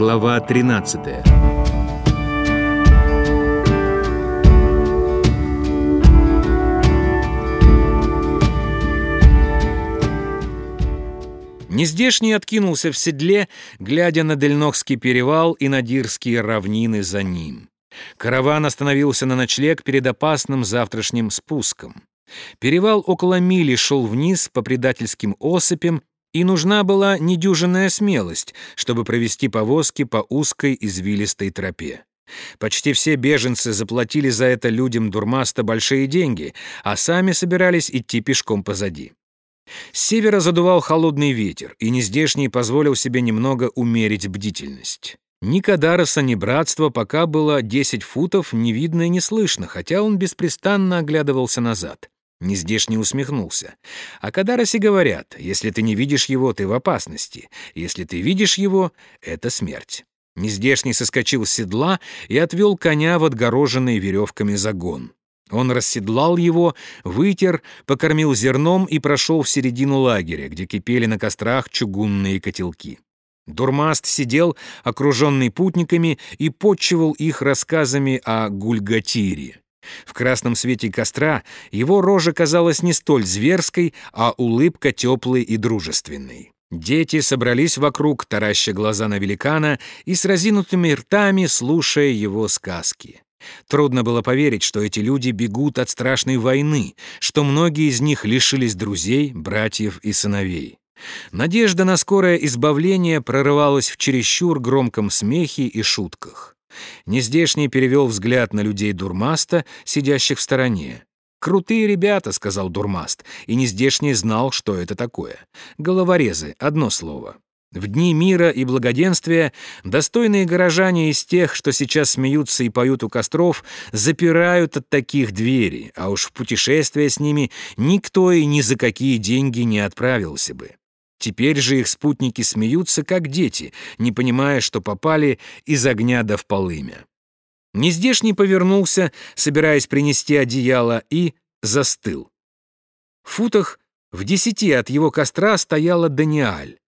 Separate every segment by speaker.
Speaker 1: Глава 13 Нездешний откинулся в седле, глядя на Дельнохский перевал и на Дирские равнины за ним. Караван остановился на ночлег перед опасным завтрашним спуском. Перевал около мили шел вниз по предательским осыпям, и нужна была недюжинная смелость, чтобы провести повозки по узкой извилистой тропе. Почти все беженцы заплатили за это людям Дурмаста большие деньги, а сами собирались идти пешком позади. С севера задувал холодный ветер, и нездешний позволил себе немного умерить бдительность. Ни Кадароса, ни братства пока было 10 футов не видно и не слышно, хотя он беспрестанно оглядывался назад. Нездешний усмехнулся. О Кадаросе говорят, если ты не видишь его, ты в опасности. Если ты видишь его, это смерть. Нездешний соскочил с седла и отвел коня в отгороженный веревками загон. Он расседлал его, вытер, покормил зерном и прошел в середину лагеря, где кипели на кострах чугунные котелки. Дурмаст сидел, окруженный путниками, и подчивал их рассказами о Гульгатире. В красном свете костра его рожа казалась не столь зверской, а улыбка теплой и дружественной. Дети собрались вокруг, тараща глаза на великана и с разинутыми ртами слушая его сказки. Трудно было поверить, что эти люди бегут от страшной войны, что многие из них лишились друзей, братьев и сыновей. Надежда на скорое избавление прорывалась в чересчур громком смехе и шутках. Нездешний перевел взгляд на людей Дурмаста, сидящих в стороне. «Крутые ребята», — сказал Дурмаст, и Нездешний знал, что это такое. Головорезы, одно слово. В дни мира и благоденствия достойные горожане из тех, что сейчас смеются и поют у костров, запирают от таких двери, а уж в путешествие с ними никто и ни за какие деньги не отправился бы. Теперь же их спутники смеются, как дети, не понимая, что попали из огня до в полымя. Нездешний повернулся, собираясь принести одеяло, и застыл. В футах в десяти от его костра стояла Даниаль.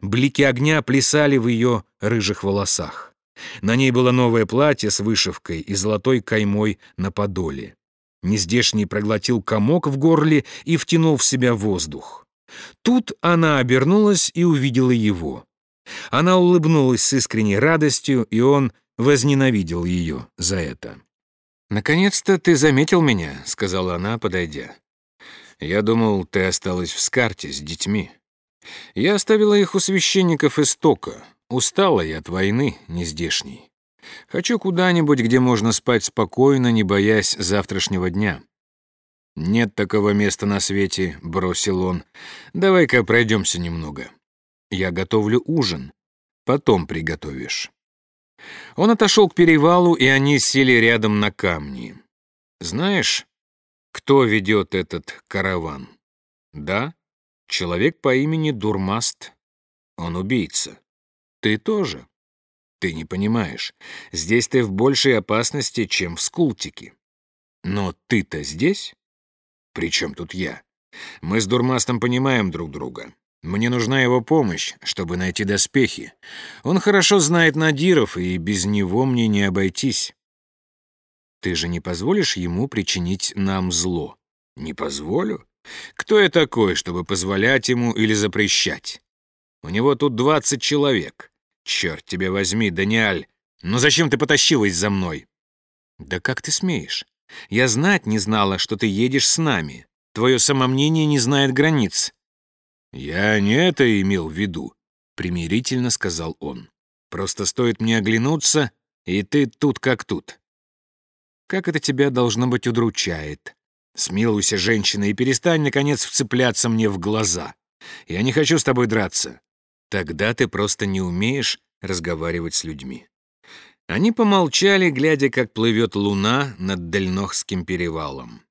Speaker 1: Блики огня плясали в ее рыжих волосах. На ней было новое платье с вышивкой и золотой каймой на подоле. Нездешний проглотил комок в горле и втянул в себя воздух. Тут она обернулась и увидела его. Она улыбнулась с искренней радостью, и он возненавидел ее за это. «Наконец-то ты заметил меня», — сказала она, подойдя. «Я думал, ты осталась в Скарте с детьми. Я оставила их у священников истока. Устала я от войны нездешней. Хочу куда-нибудь, где можно спать спокойно, не боясь завтрашнего дня. «Нет такого места на свете», — бросил он. «Давай-ка пройдемся немного. Я готовлю ужин. Потом приготовишь». Он отошел к перевалу, и они сели рядом на камни. «Знаешь, кто ведет этот караван?» «Да, человек по имени Дурмаст. Он убийца. Ты тоже?» «Ты не понимаешь. Здесь ты в большей опасности, чем в Скултике. Но ты-то здесь?» «При чем тут я? Мы с Дурмастом понимаем друг друга. Мне нужна его помощь, чтобы найти доспехи. Он хорошо знает Надиров, и без него мне не обойтись». «Ты же не позволишь ему причинить нам зло?» «Не позволю? Кто я такой, чтобы позволять ему или запрещать? У него тут двадцать человек. Черт тебя возьми, Даниаль, ну зачем ты потащилась за мной?» «Да как ты смеешь? Я знать не знала, что ты едешь с нами. Твое самомнение не знает границ». «Я не это имел в виду», — примирительно сказал он. «Просто стоит мне оглянуться, и ты тут как тут». «Как это тебя, должно быть, удручает. Смилуйся, женщина, и перестань, наконец, вцепляться мне в глаза. Я не хочу с тобой драться. Тогда ты просто не умеешь разговаривать с людьми». Они помолчали, глядя, как плывет луна над Дальнохским перевалом.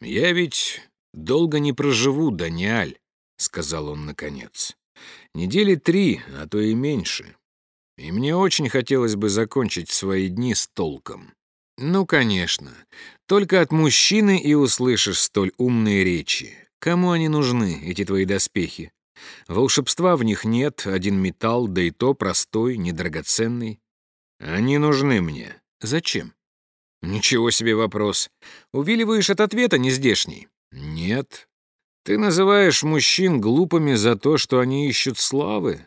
Speaker 1: «Я ведь долго не проживу, Даниаль», — сказал он наконец. «Недели три, а то и меньше. И мне очень хотелось бы закончить свои дни с толком». «Ну, конечно. Только от мужчины и услышишь столь умные речи. Кому они нужны, эти твои доспехи? Волшебства в них нет, один металл, да и то простой, недрагоценный. Они нужны мне. Зачем? Ничего себе вопрос. Увиливаешь от ответа нездешний? Нет. Ты называешь мужчин глупыми за то, что они ищут славы?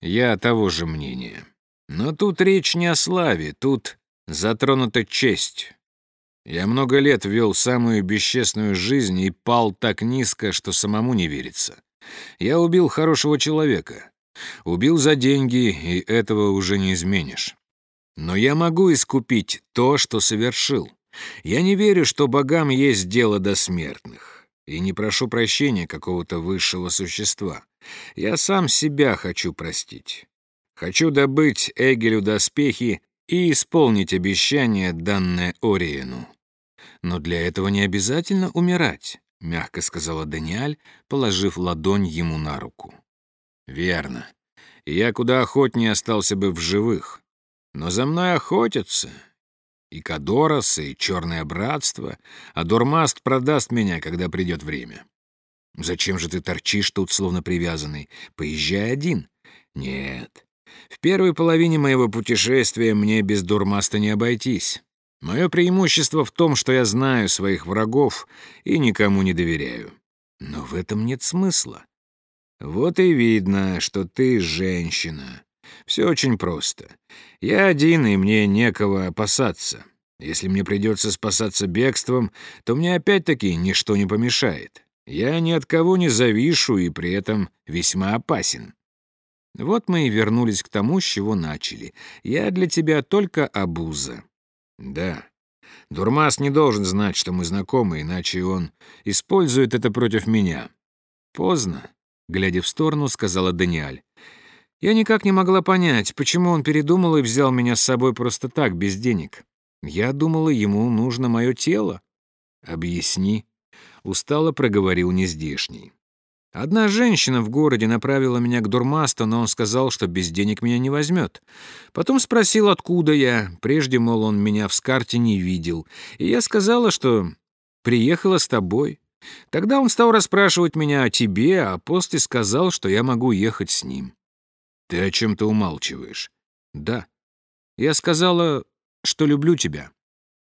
Speaker 1: Я того же мнения. Но тут речь не о славе, тут затронута честь. Я много лет вел самую бесчестную жизнь и пал так низко, что самому не верится. Я убил хорошего человека. Убил за деньги, и этого уже не изменишь. Но я могу искупить то, что совершил. Я не верю, что богам есть дело до смертных. И не прошу прощения какого-то высшего существа. Я сам себя хочу простить. Хочу добыть Эгелю доспехи и исполнить обещание, данное Ориену. Но для этого не обязательно умирать, мягко сказала Даниэль, положив ладонь ему на руку. Верно. Я куда охотнее остался бы в живых. Но за мной охотятся. И Кадорос, и Черное Братство, а Дурмаст продаст меня, когда придет время. Зачем же ты торчишь тут, словно привязанный? Поезжай один. Нет. В первой половине моего путешествия мне без Дурмаста не обойтись. Мое преимущество в том, что я знаю своих врагов и никому не доверяю. Но в этом нет смысла. Вот и видно, что ты женщина. Все очень просто. Я один, и мне некого опасаться. Если мне придется спасаться бегством, то мне опять-таки ничто не помешает. Я ни от кого не завишу и при этом весьма опасен. Вот мы и вернулись к тому, с чего начали. Я для тебя только обуза. Да. Дурмас не должен знать, что мы знакомы, иначе он использует это против меня. Поздно, глядя в сторону, сказала Даниэль. Я никак не могла понять, почему он передумал и взял меня с собой просто так, без денег. Я думала, ему нужно мое тело. Объясни. Устало проговорил нездешний. Одна женщина в городе направила меня к Дурмасту, но он сказал, что без денег меня не возьмет. Потом спросил, откуда я. Прежде, мол, он меня в скарте не видел. И я сказала, что приехала с тобой. Тогда он стал расспрашивать меня о тебе, а после сказал, что я могу ехать с ним. Ты о чем-то умалчиваешь. Да. Я сказала, что люблю тебя.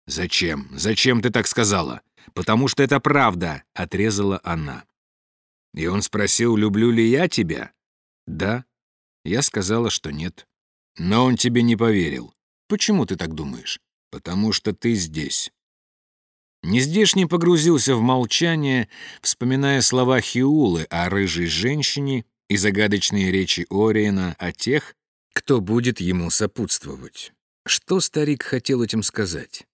Speaker 1: Зачем? Зачем ты так сказала? Потому что это правда, отрезала она. И он спросил, люблю ли я тебя? Да. Я сказала, что нет. Но он тебе не поверил. Почему ты так думаешь? Потому что ты здесь. Нездешний погрузился в молчание, вспоминая слова Хиулы о рыжей женщине и загадочные речи Ориена о тех, кто будет ему сопутствовать. Что старик хотел этим сказать?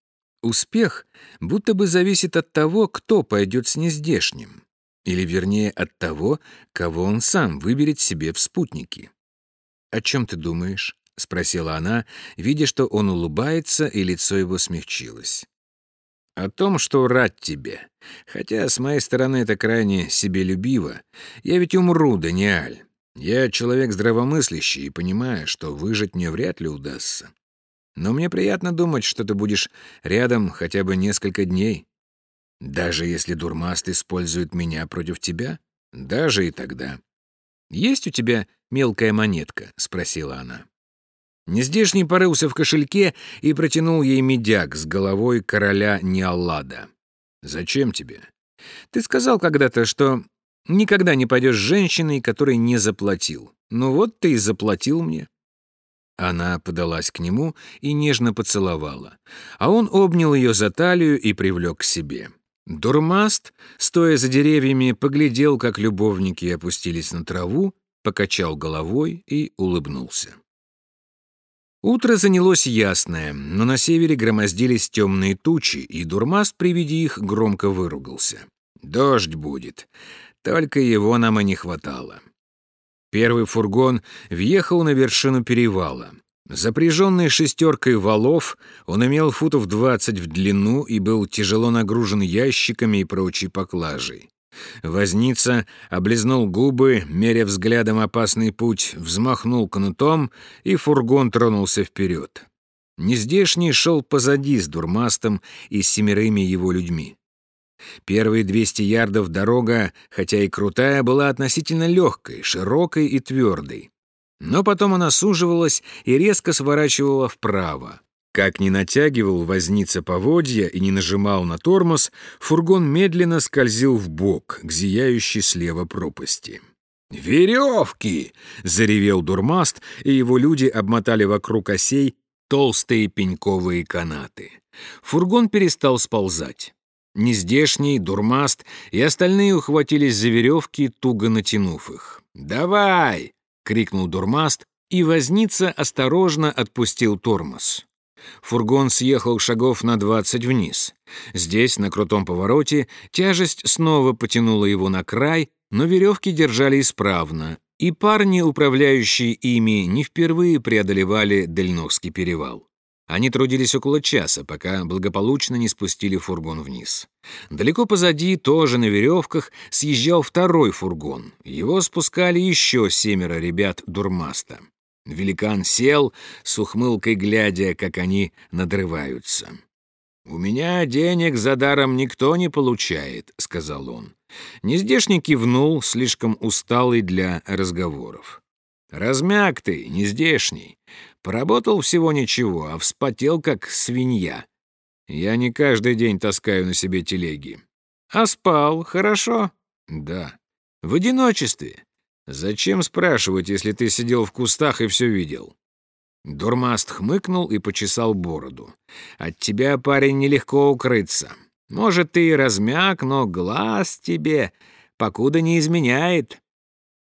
Speaker 1: Успех будто бы зависит от того, кто пойдет с нездешним, или, вернее, от того, кого он сам выберет себе в спутники. «О чем ты думаешь?» — спросила она, видя, что он улыбается, и лицо его смягчилось. «О том, что рад тебе. Хотя с моей стороны это крайне себелюбиво. Я ведь умру, Даниэль. Я человек здравомыслящий и понимаю, что выжить мне вряд ли удастся. Но мне приятно думать, что ты будешь рядом хотя бы несколько дней. Даже если Дурмаст использует меня против тебя? Даже и тогда. «Есть у тебя мелкая монетка?» — спросила она. Нездешний порылся в кошельке и протянул ей медяк с головой короля Ниаллада. «Зачем тебе? Ты сказал когда-то, что никогда не пойдешь с женщиной, которой не заплатил. Ну вот ты и заплатил мне». Она подалась к нему и нежно поцеловала, а он обнял ее за талию и привлек к себе. Дурмаст, стоя за деревьями, поглядел, как любовники опустились на траву, покачал головой и улыбнулся. Утро занялось ясное, но на севере громоздились темные тучи, и Дурмаст при виде их громко выругался. «Дождь будет. Только его нам и не хватало». Первый фургон въехал на вершину перевала. Запряженный шестеркой валов, он имел футов двадцать в длину и был тяжело нагружен ящиками и прочей поклажей. Возница облизнул губы, меря взглядом опасный путь, взмахнул кнутом, и фургон тронулся вперед. Нездешний шел позади с дурмастом и с семерыми его людьми. Первые 200 ярдов дорога, хотя и крутая, была относительно легкой, широкой и твердой. Но потом она суживалась и резко сворачивала вправо. Как ни натягивал возница поводья и не нажимал на тормоз, фургон медленно скользил в бок к зияющей слева пропасти. «Веревки!» — заревел дурмаст, и его люди обмотали вокруг осей толстые пеньковые канаты. Фургон перестал сползать. Нездешний, дурмаст и остальные ухватились за веревки, туго натянув их. «Давай!» — крикнул дурмаст, и возница осторожно отпустил тормоз. Фургон съехал шагов на двадцать вниз. Здесь, на крутом повороте, тяжесть снова потянула его на край, но веревки держали исправно, и парни, управляющие ими, не впервые преодолевали Дельновский перевал. Они трудились около часа, пока благополучно не спустили фургон вниз. Далеко позади, тоже на веревках, съезжал второй фургон. Его спускали еще семеро ребят дурмаста. Великан сел, с ухмылкой глядя, как они надрываются. «У меня денег за даром никто не получает», — сказал он. Нездешний кивнул, слишком усталый для разговоров. «Размяк ты, нездешний. Поработал всего ничего, а вспотел, как свинья. Я не каждый день таскаю на себе телеги. А спал, хорошо?» «Да. В одиночестве. Зачем спрашивать, если ты сидел в кустах и все видел?» Дурмаст хмыкнул и почесал бороду. «От тебя, парень, нелегко укрыться. Может, ты и размяк, но глаз тебе покуда не изменяет.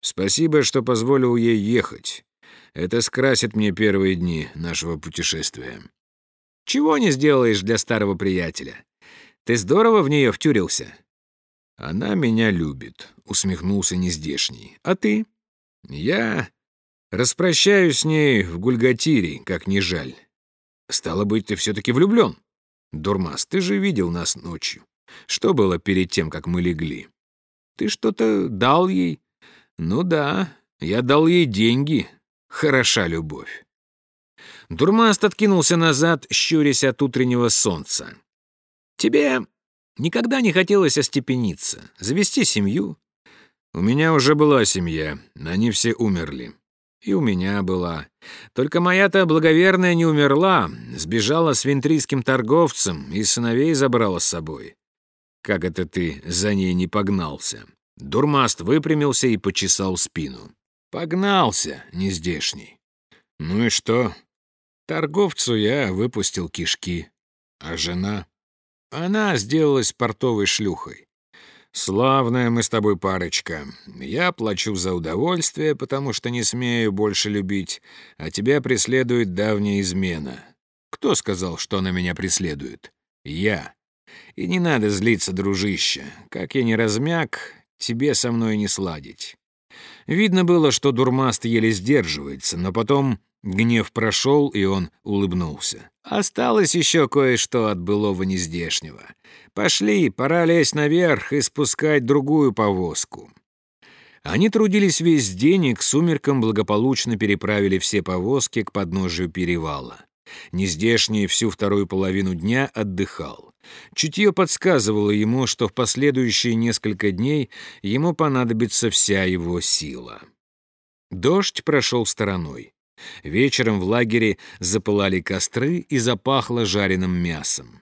Speaker 1: Спасибо, что позволил ей ехать. Это скрасит мне первые дни нашего путешествия. Чего не сделаешь для старого приятеля? Ты здорово в нее втюрился. Она меня любит, усмехнулся нездешний. А ты? Я распрощаюсь с ней в Гульгатире, как не жаль. Стало быть, ты все-таки влюблен? Дурмас, ты же видел нас ночью. Что было перед тем, как мы легли? Ты что-то дал ей? Ну да, я дал ей деньги. Хороша любовь. Дурмаст откинулся назад, щурясь от утреннего солнца. Тебе никогда не хотелось остепениться, завести семью? У меня уже была семья, они все умерли. И у меня была. Только моя-то благоверная не умерла, сбежала с вентрийским торговцем и сыновей забрала с собой. Как это ты за ней не погнался? Дурмаст выпрямился и почесал спину. Погнался, нездешний. Ну и что? Торговцу я выпустил кишки. А жена? Она сделалась портовой шлюхой. «Славная мы с тобой парочка. Я плачу за удовольствие, потому что не смею больше любить, а тебя преследует давняя измена. Кто сказал, что она меня преследует? Я. И не надо злиться, дружище. Как я не размяк, тебе со мной не сладить». Видно было, что дурмаст еле сдерживается, но потом гнев прошел, и он улыбнулся. «Осталось еще кое-что от былого нездешнего. Пошли, пора лезть наверх и спускать другую повозку». Они трудились весь день и к сумеркам благополучно переправили все повозки к подножию перевала. Нездешний всю вторую половину дня отдыхал. Чутье подсказывало ему, что в последующие несколько дней ему понадобится вся его сила. Дождь прошел стороной. Вечером в лагере запылали костры и запахло жареным мясом.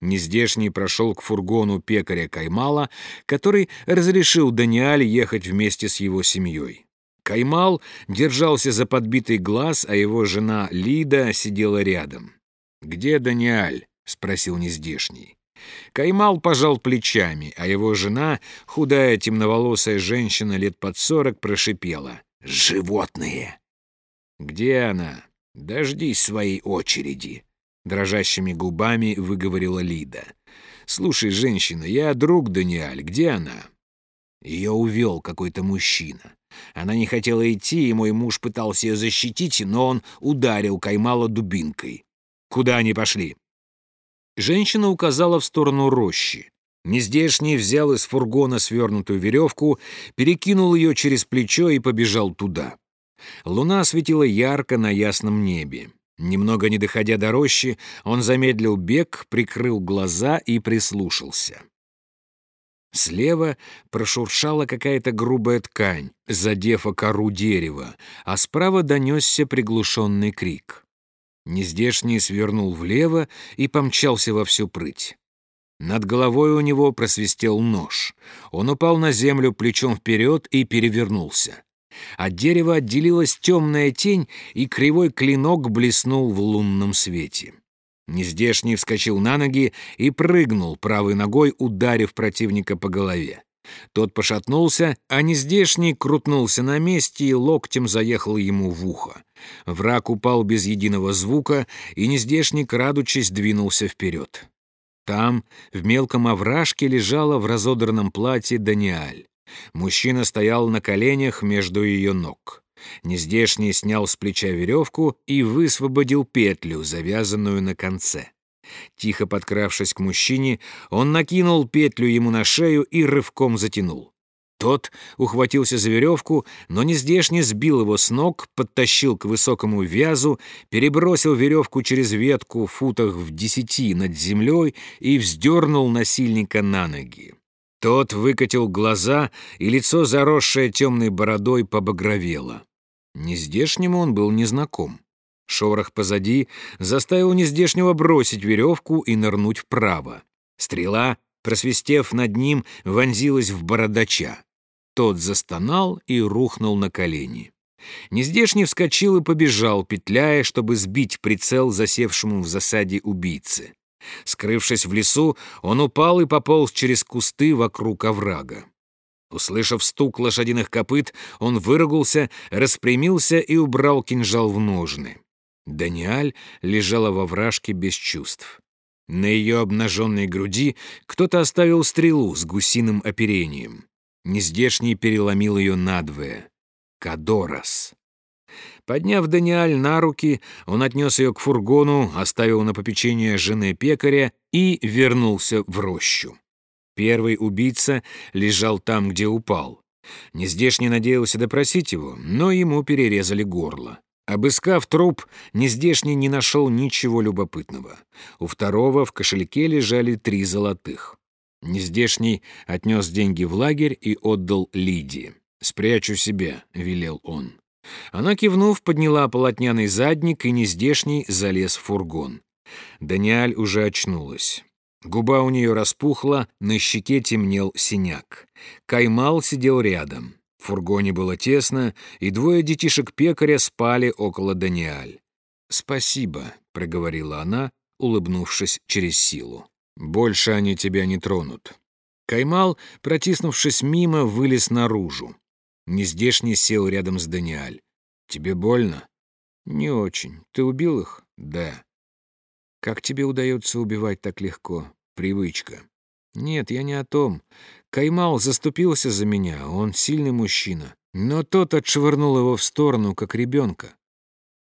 Speaker 1: Нездешний прошел к фургону пекаря Каймала, который разрешил Даниаль ехать вместе с его семьей. Каймал держался за подбитый глаз, а его жена Лида сидела рядом. «Где Даниаль?» — спросил Нездешний. Каймал пожал плечами, а его жена, худая темноволосая женщина лет под сорок, прошипела. «Животные!» «Где она?» «Дождись своей очереди», — дрожащими губами выговорила Лида. «Слушай, женщина, я друг Даниаль. Где она?» Ее увел какой-то мужчина. Она не хотела идти, и мой муж пытался ее защитить, но он ударил Каймала дубинкой. «Куда они пошли?» Женщина указала в сторону рощи. Нездешний взял из фургона свернутую веревку, перекинул ее через плечо и побежал туда. Луна светила ярко на ясном небе. Немного не доходя до рощи, он замедлил бег, прикрыл глаза и прислушался. Слева прошуршала какая-то грубая ткань, задев о кору дерева, а справа донесся приглушенный крик. Нездешний свернул влево и помчался во всю прыть. Над головой у него просвистел нож. Он упал на землю плечом вперед и перевернулся. От дерева отделилась темная тень, и кривой клинок блеснул в лунном свете. Нездешний вскочил на ноги и прыгнул правой ногой, ударив противника по голове. Тот пошатнулся, а нездешний крутнулся на месте и локтем заехал ему в ухо. Враг упал без единого звука, и нездешний, крадучись, двинулся вперед. Там, в мелком овражке, лежала в разодранном платье Даниаль. Мужчина стоял на коленях между ее ног. Нездешний снял с плеча веревку и высвободил петлю, завязанную на конце. Тихо подкравшись к мужчине, он накинул петлю ему на шею и рывком затянул. Тот ухватился за веревку, но нездешний сбил его с ног, подтащил к высокому вязу, перебросил веревку через ветку в футах в десяти над землей и вздернул насильника на ноги. Тот выкатил глаза, и лицо, заросшее темной бородой, побагровело. Нездешнему он был незнаком. Шорох позади заставил нездешнего бросить веревку и нырнуть вправо. Стрела, просвистев над ним, вонзилась в бородача. Тот застонал и рухнул на колени. Нездешний вскочил и побежал, петляя, чтобы сбить прицел засевшему в засаде убийцы. Скрывшись в лесу, он упал и пополз через кусты вокруг оврага. Услышав стук лошадиных копыт, он выругался, распрямился и убрал кинжал в ножны. Даниаль лежала во вражке без чувств. На ее обнаженной груди кто-то оставил стрелу с гусиным оперением. Нездешний переломил ее надвое. Кадорос. Подняв Даниаль на руки, он отнес ее к фургону, оставил на попечение жены пекаря и вернулся в рощу. Первый убийца лежал там, где упал. Нездешний надеялся допросить его, но ему перерезали горло. Обыскав труп, Нездешний не нашел ничего любопытного. У второго в кошельке лежали три золотых. Нездешний отнес деньги в лагерь и отдал Лидии. «Спрячу себя», — велел он. Она, кивнув, подняла полотняный задник и нездешний залез в фургон. Даниэль уже очнулась. Губа у нее распухла, на щеке темнел синяк. Каймал сидел рядом. В фургоне было тесно, и двое детишек пекаря спали около Даниэль. «Спасибо», — проговорила она, улыбнувшись через силу. «Больше они тебя не тронут». Каймал, протиснувшись мимо, вылез наружу. Нездешний сел рядом с Даниэль. «Тебе больно?» «Не очень. Ты убил их?» «Да». «Как тебе удается убивать так легко? Привычка». «Нет, я не о том. Каймал заступился за меня, он сильный мужчина. Но тот отшвырнул его в сторону, как ребенка.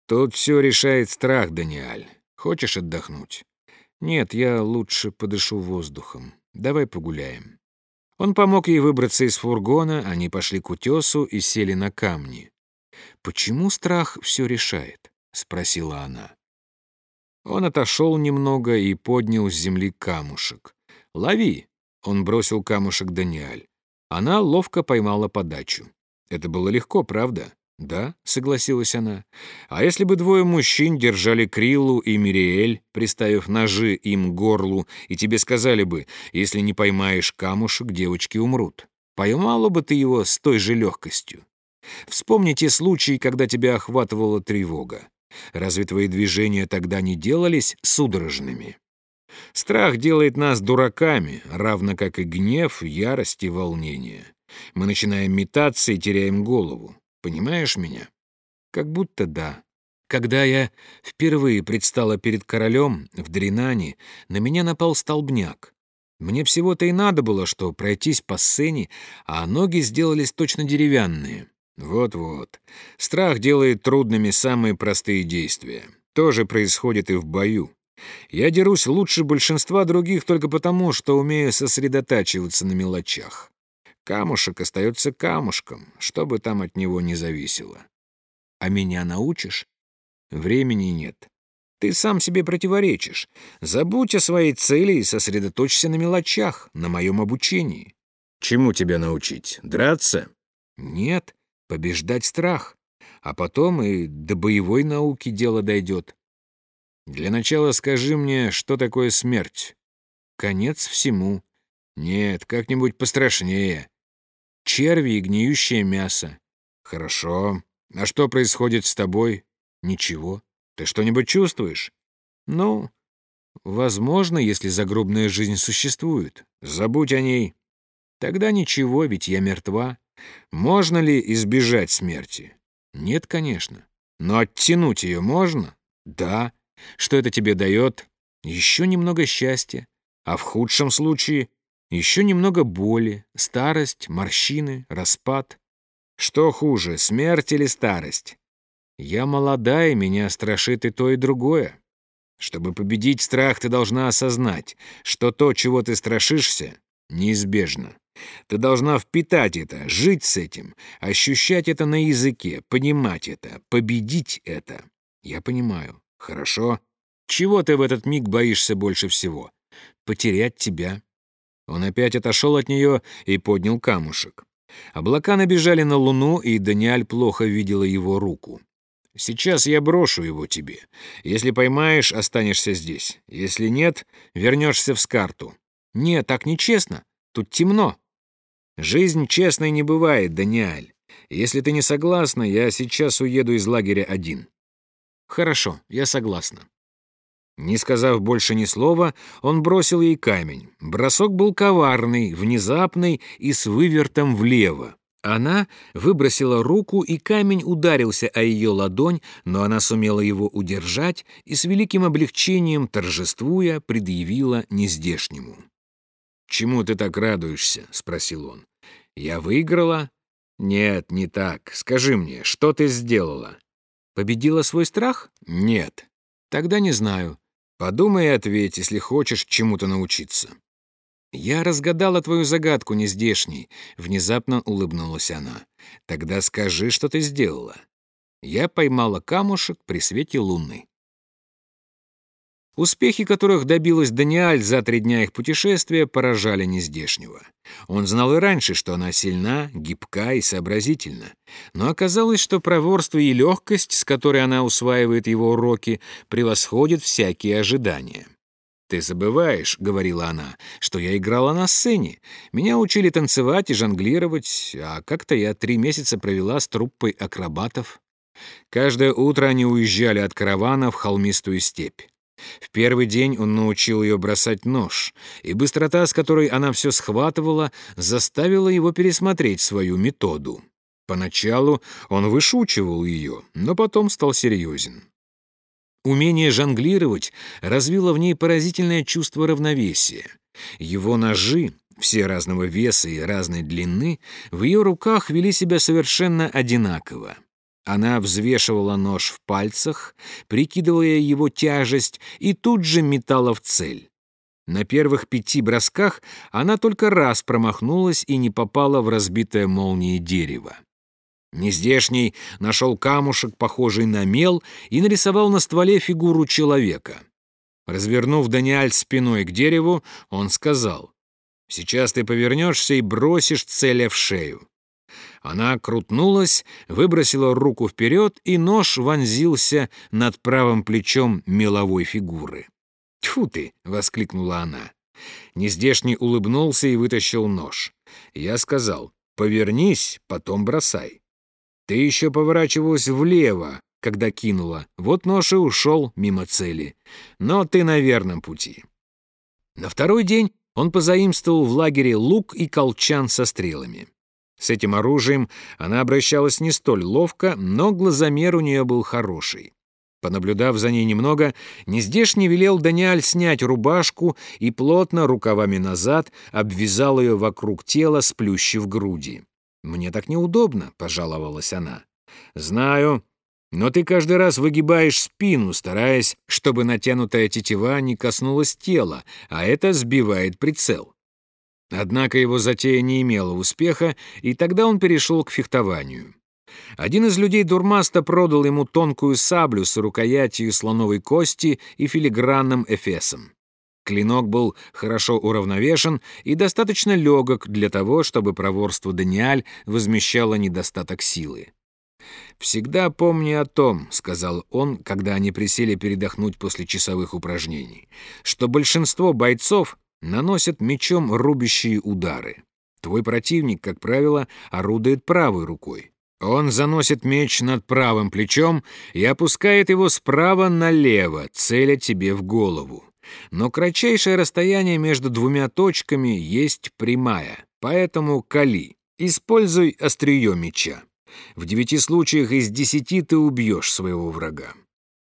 Speaker 1: Тут все решает страх, Даниэль. Хочешь отдохнуть? Нет, я лучше подышу воздухом. Давай погуляем. Он помог ей выбраться из фургона, они пошли к утесу и сели на камни. «Почему страх все решает?» — спросила она. Он отошел немного и поднял с земли камушек. «Лови!» — он бросил камушек Даниэль. Она ловко поймала подачу. Это было легко, правда? «Да», — согласилась она. «А если бы двое мужчин держали Криллу и Мириэль, приставив ножи им горлу, и тебе сказали бы, если не поймаешь камушек, девочки умрут, поймала бы ты его с той же легкостью? Вспомни те случаи, когда тебя охватывала тревога. Разве твои движения тогда не делались судорожными?» Страх делает нас дураками, равно как и гнев, ярость и волнение. Мы начинаем метаться и теряем голову. Понимаешь меня? Как будто да. Когда я впервые предстала перед королем в Дринане, на меня напал столбняк. Мне всего-то и надо было, что пройтись по сцене, а ноги сделались точно деревянные. Вот-вот. Страх делает трудными самые простые действия. То же происходит и в бою. Я дерусь лучше большинства других только потому, что умею сосредотачиваться на мелочах. Камушек остается камушком, что бы там от него ни зависело. А меня научишь? Времени нет. Ты сам себе противоречишь. Забудь о своей цели и сосредоточься на мелочах, на моем обучении. Чему тебя научить? Драться?
Speaker 2: Нет, побеждать страх. А потом и до боевой науки дело дойдет.
Speaker 1: Для начала скажи мне, что такое смерть?
Speaker 2: Конец всему.
Speaker 1: Нет, как-нибудь пострашнее.
Speaker 2: Черви и гниющее мясо.
Speaker 1: Хорошо. А что происходит с тобой?
Speaker 2: Ничего.
Speaker 1: Ты что-нибудь чувствуешь?
Speaker 2: Ну, возможно, если загробная жизнь существует.
Speaker 1: Забудь о ней.
Speaker 2: Тогда ничего, ведь я мертва.
Speaker 1: Можно ли избежать смерти?
Speaker 2: Нет, конечно.
Speaker 1: Но оттянуть ее можно?
Speaker 2: Да. Что это тебе дает? Еще немного счастья.
Speaker 1: А в худшем случае
Speaker 2: еще немного боли, старость, морщины, распад.
Speaker 1: Что хуже, смерть или старость?
Speaker 2: Я молодая, меня страшит и то, и другое.
Speaker 1: Чтобы победить страх, ты должна осознать, что то, чего ты страшишься, неизбежно. Ты должна впитать это, жить с этим, ощущать это на языке, понимать это, победить это.
Speaker 2: Я понимаю.
Speaker 1: Хорошо.
Speaker 2: Чего ты в этот миг боишься больше всего? Потерять тебя.
Speaker 1: Он опять отошел от нее и поднял камушек. Облака набежали на луну, и Даниэль плохо видела его руку. «Сейчас я брошу его тебе. Если поймаешь, останешься здесь. Если нет, вернешься в Скарту».
Speaker 2: «Нет, так нечестно. Тут темно».
Speaker 1: «Жизнь честной не бывает, Даниэль. Если ты не согласна, я сейчас уеду из лагеря один».
Speaker 2: «Хорошо, я согласна».
Speaker 1: Не сказав больше ни слова, он бросил ей камень. Бросок был коварный, внезапный и с вывертом влево. Она выбросила руку, и камень ударился о ее ладонь, но она сумела его удержать и с великим облегчением, торжествуя, предъявила нездешнему. «Чему ты так радуешься?» — спросил он. «Я выиграла?» «Нет, не так. Скажи мне, что ты сделала?»
Speaker 2: «Победила свой страх?»
Speaker 1: «Нет».
Speaker 2: «Тогда не знаю.
Speaker 1: Подумай и ответь, если хочешь чему-то научиться».
Speaker 2: «Я разгадала твою загадку, нездешний», — внезапно улыбнулась она.
Speaker 1: «Тогда скажи, что ты сделала».
Speaker 2: Я поймала камушек при свете луны. Успехи, которых добилась Даниэль за три дня их путешествия, поражали нездешнего. Он знал и раньше, что она сильна, гибка и сообразительна. Но оказалось, что проворство и легкость, с которой она усваивает его уроки, превосходят всякие ожидания. «Ты забываешь», — говорила она, — «что я играла на сцене. Меня учили танцевать и жонглировать, а как-то я три месяца провела с труппой акробатов. Каждое утро они уезжали от каравана в холмистую степь. В первый день он научил ее бросать нож, и быстрота, с которой она все схватывала, заставила его пересмотреть свою методу. Поначалу он вышучивал ее, но потом стал серьезен. Умение жонглировать развило в ней поразительное чувство равновесия. Его ножи, все разного веса и разной длины, в ее руках вели себя совершенно одинаково. Она взвешивала нож в пальцах, прикидывая его тяжесть, и тут же метала в цель. На первых пяти бросках она только раз промахнулась и не попала в разбитое молнией дерево. Нездешний нашел камушек, похожий на мел, и нарисовал на стволе фигуру человека. Развернув Даниэль спиной к дереву, он сказал, «Сейчас ты повернешься и бросишь целя в шею». Она крутнулась, выбросила руку вперед, и нож вонзился над правым плечом меловой фигуры. «Тьфу ты!» — воскликнула она. Нездешний улыбнулся и вытащил нож. Я сказал, «Повернись, потом бросай». Ты еще поворачивалась влево, когда кинула. Вот нож и ушел мимо цели. Но ты на верном пути. На второй день он позаимствовал в лагере лук и колчан со стрелами. С этим оружием она обращалась не столь ловко, но глазомер у нее был хороший. Понаблюдав за ней немного, нездешний велел Даниэль снять рубашку и плотно, рукавами назад, обвязал ее вокруг тела, сплющив груди. «Мне так неудобно», — пожаловалась она. «Знаю, но ты каждый раз выгибаешь спину, стараясь, чтобы натянутая тетива не коснулась тела, а это сбивает прицел. Однако его затея не имела успеха, и тогда он перешел к фехтованию. Один из людей Дурмаста продал ему тонкую саблю с рукоятью слоновой кости и филигранным эфесом. Клинок был хорошо уравновешен и достаточно легок для того, чтобы проворство Даниаль возмещало недостаток силы. «Всегда помни о том», — сказал он, когда они присели передохнуть после часовых упражнений, «что большинство бойцов наносят мечом рубящие удары. Твой противник, как правило, орудует правой рукой. Он заносит меч над правым плечом и опускает его справа налево, целя тебе в голову. Но кратчайшее расстояние между двумя точками есть прямая, поэтому кали. Используй острие меча. В девяти случаях из десяти ты убьешь своего врага.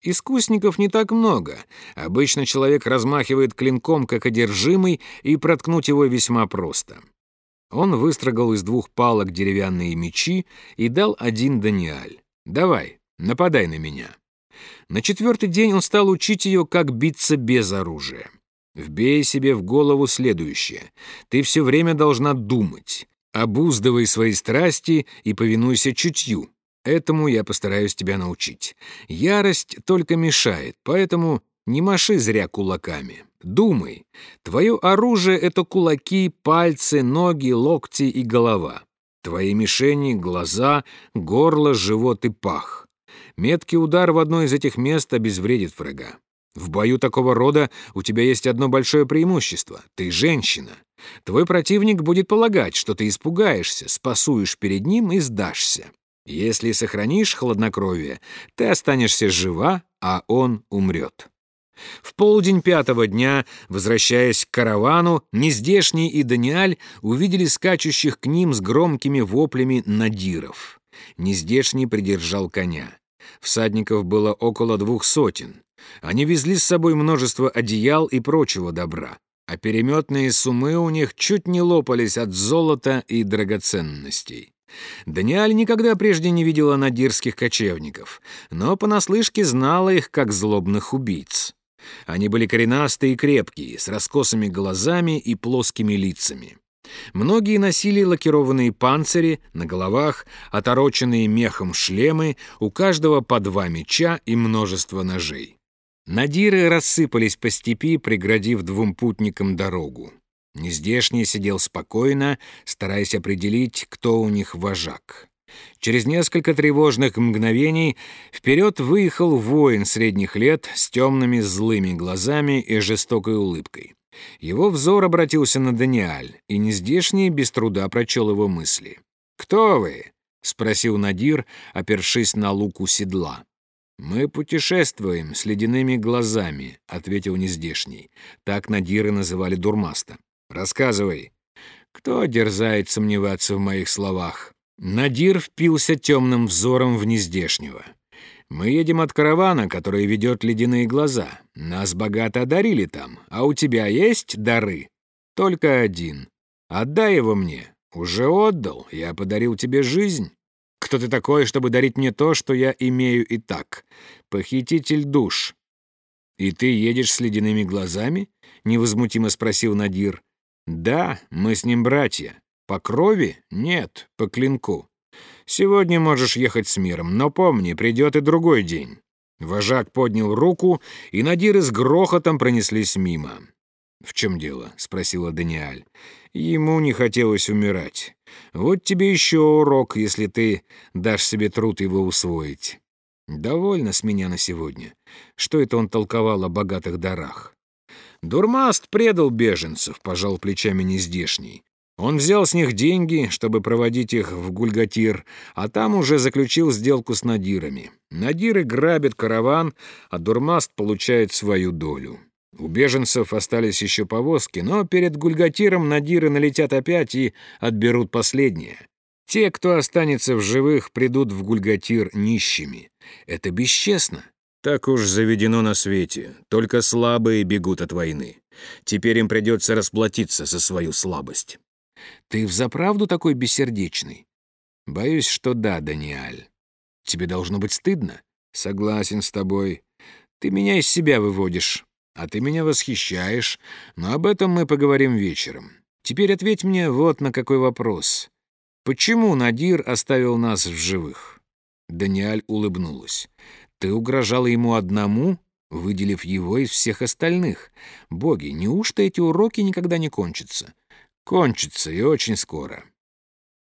Speaker 2: Искусников не так много. Обычно человек размахивает клинком, как одержимый, и проткнуть его весьма просто. Он выстрогал из двух палок деревянные мечи и дал один Даниаль. «Давай, нападай на меня». На четвертый день он стал учить ее, как биться без оружия. Вбей себе в голову следующее. Ты все время должна думать. Обуздывай свои страсти и повинуйся чутью. Этому я постараюсь тебя научить. Ярость только мешает, поэтому не маши зря кулаками. Думай. Твое оружие — это кулаки, пальцы, ноги, локти и голова. Твои мишени — глаза, горло, живот и пах. Меткий удар в одно из этих мест обезвредит врага. В бою такого рода у тебя есть одно большое преимущество — ты женщина. Твой противник будет полагать, что ты испугаешься, спасуешь перед ним и сдашься. Если сохранишь хладнокровие, ты останешься жива, а он умрет. В полдень пятого дня, возвращаясь к каравану, Нездешний и Даниаль увидели скачущих к ним с громкими воплями надиров. Нездешний придержал коня. Всадников было около двух сотен. Они везли с собой множество одеял и прочего добра, а переметные сумы у них чуть не лопались от золота и драгоценностей. Даниэль никогда прежде не видела надирских кочевников, но понаслышке знала их как злобных убийц. Они были коренастые и крепкие, с раскосыми глазами и плоскими лицами. Многие носили лакированные панцири, на головах отороченные мехом шлемы, у каждого по два меча и множество ножей. Надиры рассыпались по степи, преградив двум путникам дорогу. Нездешний сидел спокойно, стараясь определить, кто у них вожак. Через несколько тревожных мгновений вперед выехал воин средних лет с темными злыми глазами и жестокой улыбкой. Его взор обратился на Даниаль, и нездешний без труда прочел его мысли. «Кто вы?» — спросил Надир, опершись на луку седла. «Мы путешествуем с ледяными глазами», — ответил нездешний. Так Надиры называли Дурмаста. «Рассказывай». «Кто дерзает сомневаться в моих словах?» Надир впился темным взором в нездешнего. «Мы едем от каравана, который ведет ледяные глаза. Нас богато одарили там, а у тебя есть дары?» «Только один. Отдай его мне. Уже отдал. Я подарил тебе жизнь. Кто ты такой, чтобы дарить мне то, что я имею и так? Похититель душ». «И ты едешь с ледяными глазами?» — невозмутимо спросил Надир. «Да, мы с ним братья. По крови? Нет, по клинку. Сегодня можешь ехать с миром, но помни, придет и другой день». Вожак поднял руку, и надиры с грохотом пронеслись мимо. «В чем дело?» — спросила Даниэль. «Ему не хотелось умирать. Вот тебе еще урок, если ты дашь себе труд его усвоить. Довольно с меня на сегодня. Что это он толковал о богатых дарах?» «Дурмаст предал беженцев», — пожал плечами нездешний. Он взял с них деньги, чтобы проводить их в Гульгатир, а там уже заключил сделку с надирами. Надиры грабят караван, а Дурмаст получает свою долю. У беженцев остались еще повозки, но перед Гульгатиром надиры налетят опять и отберут последнее. Те, кто останется в живых, придут в Гульгатир нищими. Это бесчестно. Так уж заведено на свете. Только слабые бегут от войны. Теперь им придется расплатиться за свою слабость. Ты взаправду такой бессердечный? Боюсь, что да, Даниэль. Тебе должно быть стыдно. Согласен с тобой. Ты меня из себя выводишь, а ты меня восхищаешь, но об этом мы поговорим вечером. Теперь ответь мне вот на какой вопрос. Почему Надир оставил нас в живых? Даниэль улыбнулась. Ты угрожала ему одному? выделив его из всех остальных. Боги, неужто эти уроки никогда не кончатся? Кончатся и очень скоро.